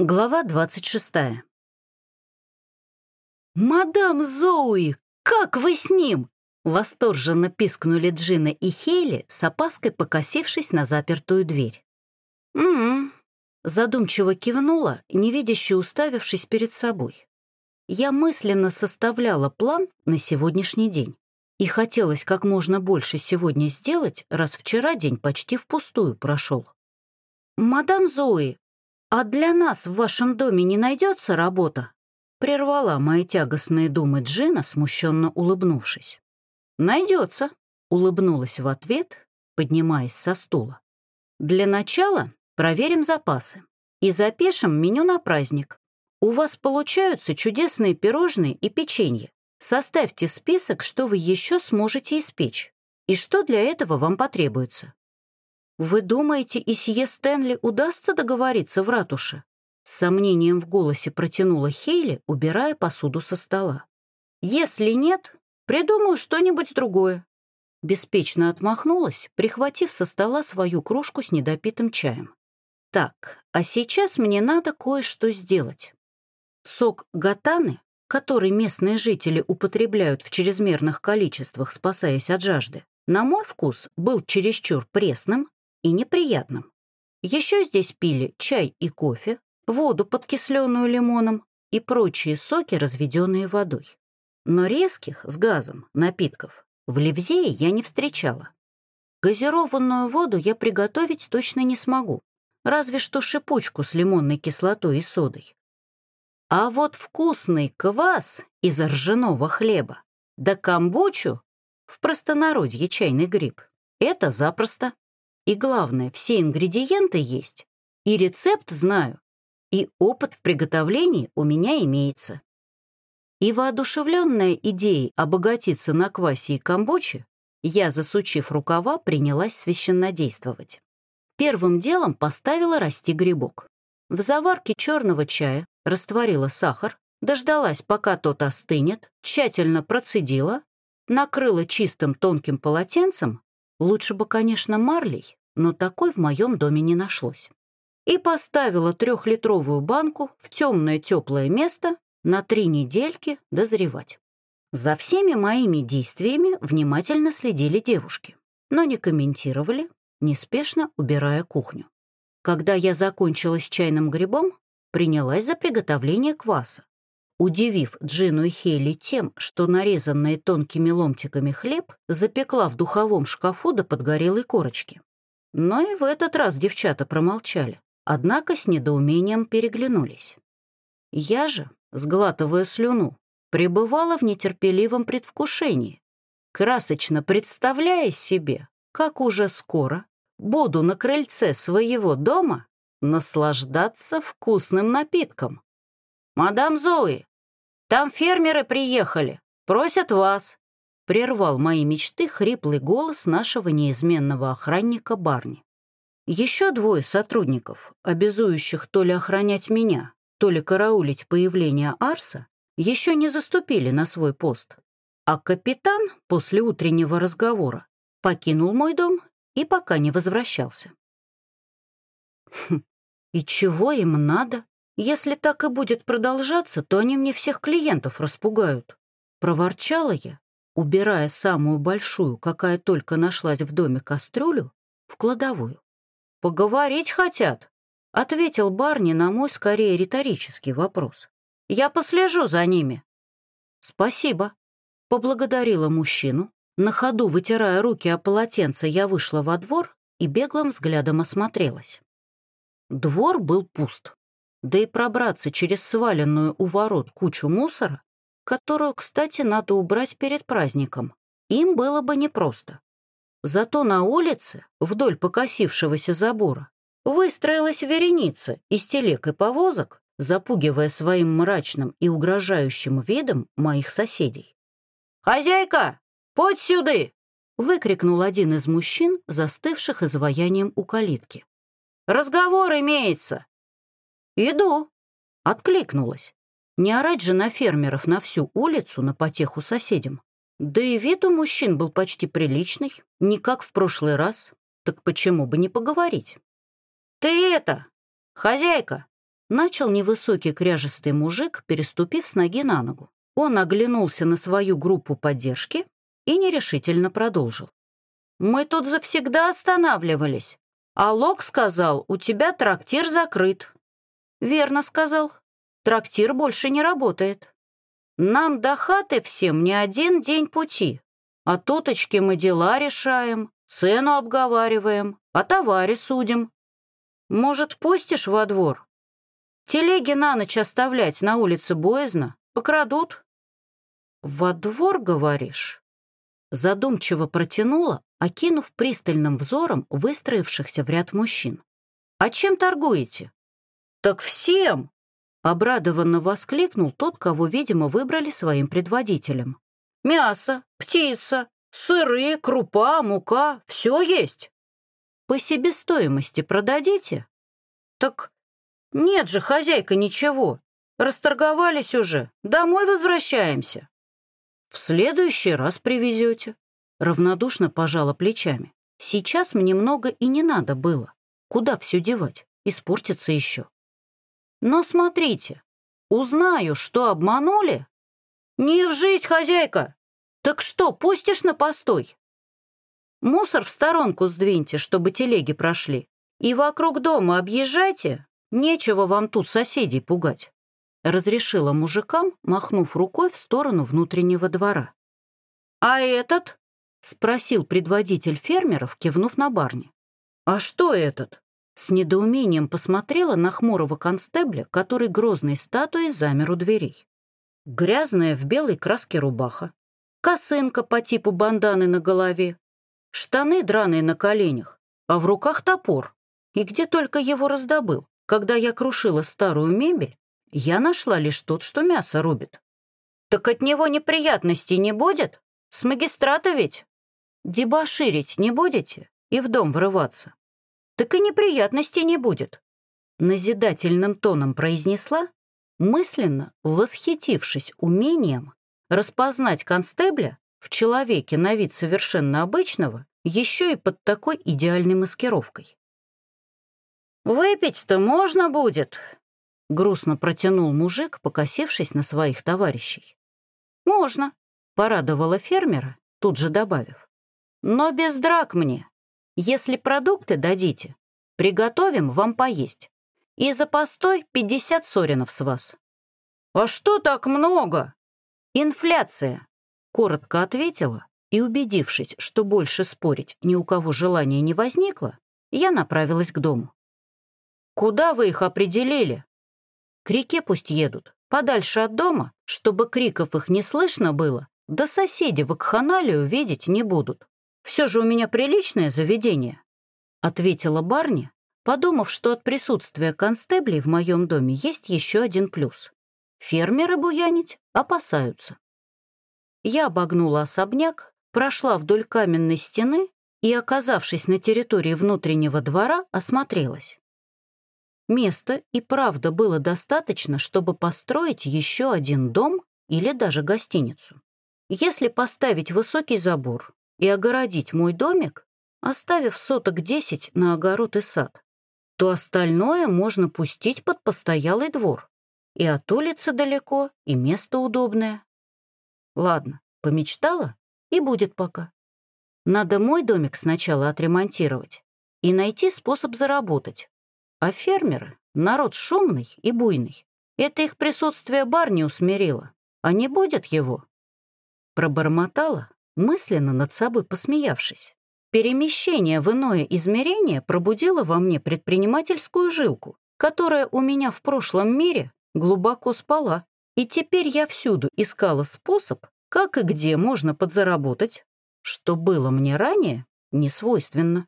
Глава 26. «Мадам Зоуи, как вы с ним?» Восторженно пискнули Джина и Хейли, с опаской покосившись на запертую дверь. «М-м-м», задумчиво кивнула, невидяще уставившись перед собой. Я мысленно составляла план на сегодняшний день. И хотелось как можно больше сегодня сделать, раз вчера день почти впустую прошел. «Мадам Зои, «А для нас в вашем доме не найдется работа?» Прервала мои тягостные думы Джина, смущенно улыбнувшись. «Найдется», — улыбнулась в ответ, поднимаясь со стула. «Для начала проверим запасы и запишем меню на праздник. У вас получаются чудесные пирожные и печенье. Составьте список, что вы еще сможете испечь и что для этого вам потребуется. «Вы думаете, и сие Стэнли удастся договориться в ратуше?» С сомнением в голосе протянула Хейли, убирая посуду со стола. «Если нет, придумаю что-нибудь другое». Беспечно отмахнулась, прихватив со стола свою кружку с недопитым чаем. «Так, а сейчас мне надо кое-что сделать. Сок гатаны, который местные жители употребляют в чрезмерных количествах, спасаясь от жажды, на мой вкус был чересчур пресным, и неприятным. Еще здесь пили чай и кофе, воду, подкисленную лимоном, и прочие соки, разведенные водой. Но резких с газом напитков в Ливзее я не встречала. Газированную воду я приготовить точно не смогу, разве что шипучку с лимонной кислотой и содой. А вот вкусный квас из ржаного хлеба, да камбучу, в простонародье чайный гриб, это запросто. И главное, все ингредиенты есть, и рецепт знаю, и опыт в приготовлении у меня имеется. И воодушевленная идеей обогатиться на квасе и камбуче, я, засучив рукава, принялась священнодействовать. Первым делом поставила расти грибок. В заварке черного чая растворила сахар, дождалась, пока тот остынет, тщательно процедила, накрыла чистым тонким полотенцем Лучше бы, конечно, марлей, но такой в моем доме не нашлось. И поставила трехлитровую банку в темное теплое место на три недельки дозревать. За всеми моими действиями внимательно следили девушки, но не комментировали, неспешно убирая кухню. Когда я закончила с чайным грибом, принялась за приготовление кваса удивив Джину и Хейли тем, что нарезанные тонкими ломтиками хлеб запекла в духовом шкафу до подгорелой корочки. Но и в этот раз девчата промолчали, однако с недоумением переглянулись. Я же, сглатывая слюну, пребывала в нетерпеливом предвкушении, красочно представляя себе, как уже скоро буду на крыльце своего дома наслаждаться вкусным напитком. «Мадам Зои, там фермеры приехали, просят вас», — прервал мои мечты хриплый голос нашего неизменного охранника Барни. Еще двое сотрудников, обязующих то ли охранять меня, то ли караулить появление Арса, еще не заступили на свой пост. А капитан после утреннего разговора покинул мой дом и пока не возвращался. Хм, и чего им надо? Если так и будет продолжаться, то они мне всех клиентов распугают. Проворчала я, убирая самую большую, какая только нашлась в доме кастрюлю, в кладовую. «Поговорить хотят», — ответил Барни на мой скорее риторический вопрос. «Я послежу за ними». «Спасибо», — поблагодарила мужчину. На ходу, вытирая руки о полотенце, я вышла во двор и беглым взглядом осмотрелась. Двор был пуст да и пробраться через сваленную у ворот кучу мусора, которую, кстати, надо убрать перед праздником, им было бы непросто. Зато на улице, вдоль покосившегося забора, выстроилась вереница из телег и повозок, запугивая своим мрачным и угрожающим видом моих соседей. «Хозяйка, подь сюды!» — выкрикнул один из мужчин, застывших изваянием у калитки. «Разговор имеется!» «Иду», — откликнулась. Не орать же на фермеров на всю улицу на потеху соседям. Да и вид у мужчин был почти приличный, не как в прошлый раз. Так почему бы не поговорить? «Ты это, хозяйка, Начал невысокий кряжестый мужик, переступив с ноги на ногу. Он оглянулся на свою группу поддержки и нерешительно продолжил. «Мы тут завсегда останавливались. А Лок сказал, у тебя трактир закрыт». «Верно сказал. Трактир больше не работает. Нам до хаты всем не один день пути. А туточки мы дела решаем, цену обговариваем, о товаре судим. Может, пустишь во двор? Телеги на ночь оставлять на улице боязно, покрадут». «Во двор, говоришь?» Задумчиво протянула, окинув пристальным взором выстроившихся в ряд мужчин. «А чем торгуете?» «Так всем!» — обрадованно воскликнул тот, кого, видимо, выбрали своим предводителем. «Мясо, птица, сыры, крупа, мука — все есть. По себестоимости продадите?» «Так нет же, хозяйка, ничего. Расторговались уже, домой возвращаемся». «В следующий раз привезете», — равнодушно пожала плечами. «Сейчас мне много и не надо было. Куда все девать? Испортится еще». «Но смотрите, узнаю, что обманули». «Не в жизнь, хозяйка! Так что, пустишь на постой?» «Мусор в сторонку сдвиньте, чтобы телеги прошли. И вокруг дома объезжайте. Нечего вам тут соседей пугать» разрешила мужикам, махнув рукой в сторону внутреннего двора. «А этот?» — спросил предводитель фермеров, кивнув на барни. «А что этот?» С недоумением посмотрела на хмурого констебля, который грозной статуей замер у дверей. Грязная в белой краске рубаха, косынка по типу банданы на голове, штаны драные на коленях, а в руках топор. И где только его раздобыл, когда я крушила старую мебель я нашла лишь тот, что мясо рубит. Так от него неприятностей не будет? С магистрата ведь? Дебоширить не будете и в дом врываться? Так и неприятностей не будет. Назидательным тоном произнесла, мысленно восхитившись умением распознать констебля в человеке на вид совершенно обычного, еще и под такой идеальной маскировкой. «Выпить-то можно будет», — грустно протянул мужик, покосившись на своих товарищей. «Можно», — порадовала фермера, тут же добавив. «Но без драк мне. Если продукты дадите, приготовим вам поесть. И за постой пятьдесят соринов с вас». «А что так много?» «Инфляция», — коротко ответила, и, убедившись, что больше спорить ни у кого желания не возникло, я направилась к дому. «Куда вы их определили?» К реке пусть едут, подальше от дома, чтобы криков их не слышно было, да соседи в акханалию видеть не будут. Все же у меня приличное заведение», — ответила Барни, подумав, что от присутствия констеблей в моем доме есть еще один плюс. Фермеры буянить опасаются. Я обогнула особняк, прошла вдоль каменной стены и, оказавшись на территории внутреннего двора, осмотрелась. Места и правда было достаточно, чтобы построить еще один дом или даже гостиницу. Если поставить высокий забор и огородить мой домик, оставив соток десять на огород и сад, то остальное можно пустить под постоялый двор. И от улицы далеко, и место удобное. Ладно, помечтала, и будет пока. Надо мой домик сначала отремонтировать и найти способ заработать, а фермеры — народ шумный и буйный. Это их присутствие бар не усмирило. А не будет его. Пробормотала, мысленно над собой посмеявшись. Перемещение в иное измерение пробудило во мне предпринимательскую жилку, которая у меня в прошлом мире глубоко спала. И теперь я всюду искала способ, как и где можно подзаработать, что было мне ранее не свойственно.